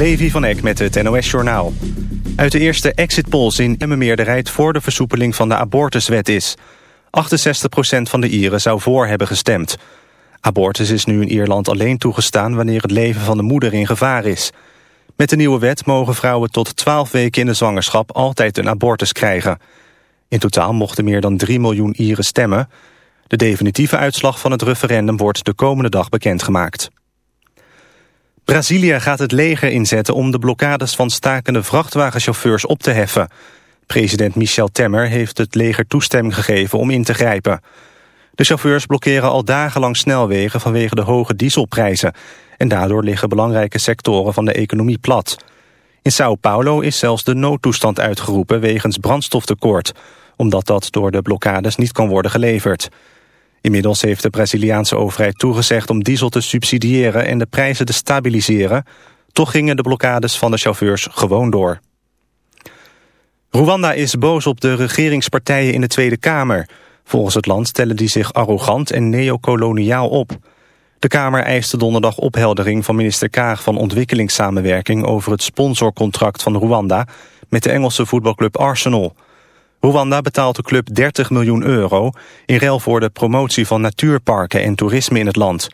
Levi van Eck met het NOS-journaal. Uit de eerste exit polls in een meerderheid voor de versoepeling van de abortuswet is. 68% van de Ieren zou voor hebben gestemd. Abortus is nu in Ierland alleen toegestaan wanneer het leven van de moeder in gevaar is. Met de nieuwe wet mogen vrouwen tot 12 weken in de zwangerschap altijd een abortus krijgen. In totaal mochten meer dan 3 miljoen Ieren stemmen. De definitieve uitslag van het referendum wordt de komende dag bekendgemaakt. Brazilië gaat het leger inzetten om de blokkades van stakende vrachtwagenchauffeurs op te heffen. President Michel Temer heeft het leger toestemming gegeven om in te grijpen. De chauffeurs blokkeren al dagenlang snelwegen vanwege de hoge dieselprijzen. En daardoor liggen belangrijke sectoren van de economie plat. In Sao Paulo is zelfs de noodtoestand uitgeroepen wegens brandstoftekort. Omdat dat door de blokkades niet kan worden geleverd. Inmiddels heeft de Braziliaanse overheid toegezegd om diesel te subsidiëren en de prijzen te stabiliseren. Toch gingen de blokkades van de chauffeurs gewoon door. Rwanda is boos op de regeringspartijen in de Tweede Kamer. Volgens het land stellen die zich arrogant en neocoloniaal op. De Kamer eiste donderdag opheldering van minister Kaag van Ontwikkelingssamenwerking over het sponsorcontract van Rwanda met de Engelse voetbalclub Arsenal. Rwanda betaalt de club 30 miljoen euro... in ruil voor de promotie van natuurparken en toerisme in het land.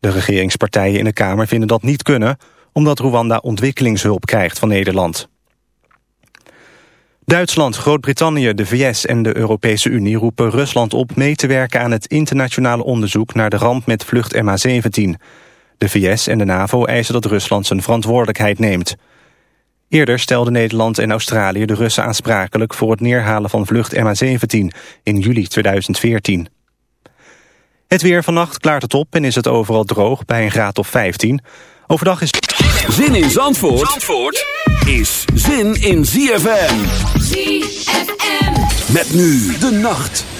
De regeringspartijen in de Kamer vinden dat niet kunnen... omdat Rwanda ontwikkelingshulp krijgt van Nederland. Duitsland, Groot-Brittannië, de VS en de Europese Unie roepen Rusland op mee te werken aan het internationale onderzoek naar de ramp met vlucht MH17. De VS en de NAVO eisen dat Rusland zijn verantwoordelijkheid neemt. Eerder stelden Nederland en Australië de Russen aansprakelijk... voor het neerhalen van vlucht MH17 in juli 2014. Het weer vannacht klaart het op en is het overal droog bij een graad of 15. Overdag is... Zin in Zandvoort, Zandvoort is zin in ZFM. ZFM. Met nu de nacht.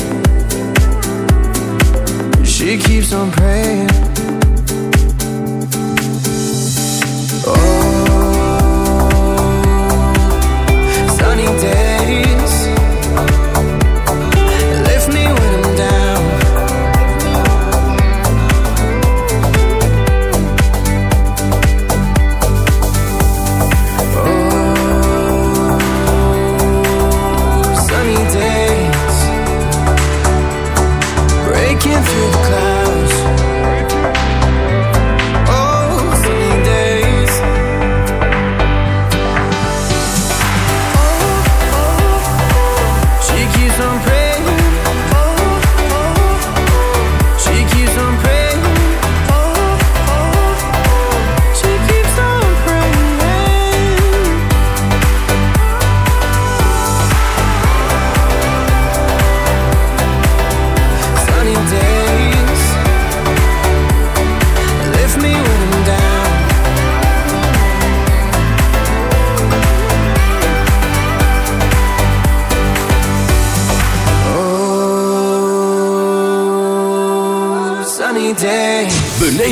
Keeps on praying.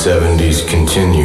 70s continues.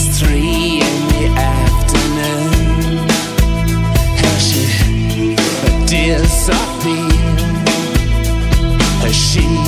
It's three in the afternoon. Has she, Sophie, has she?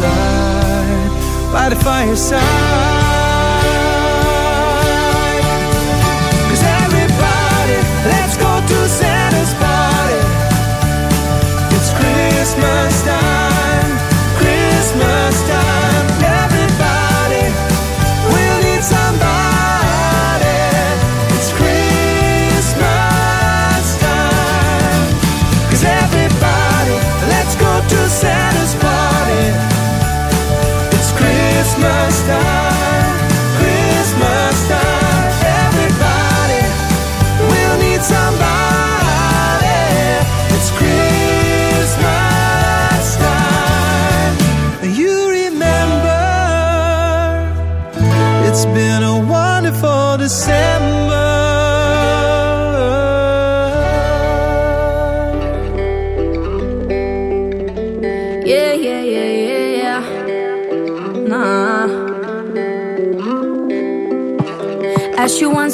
by the fireside.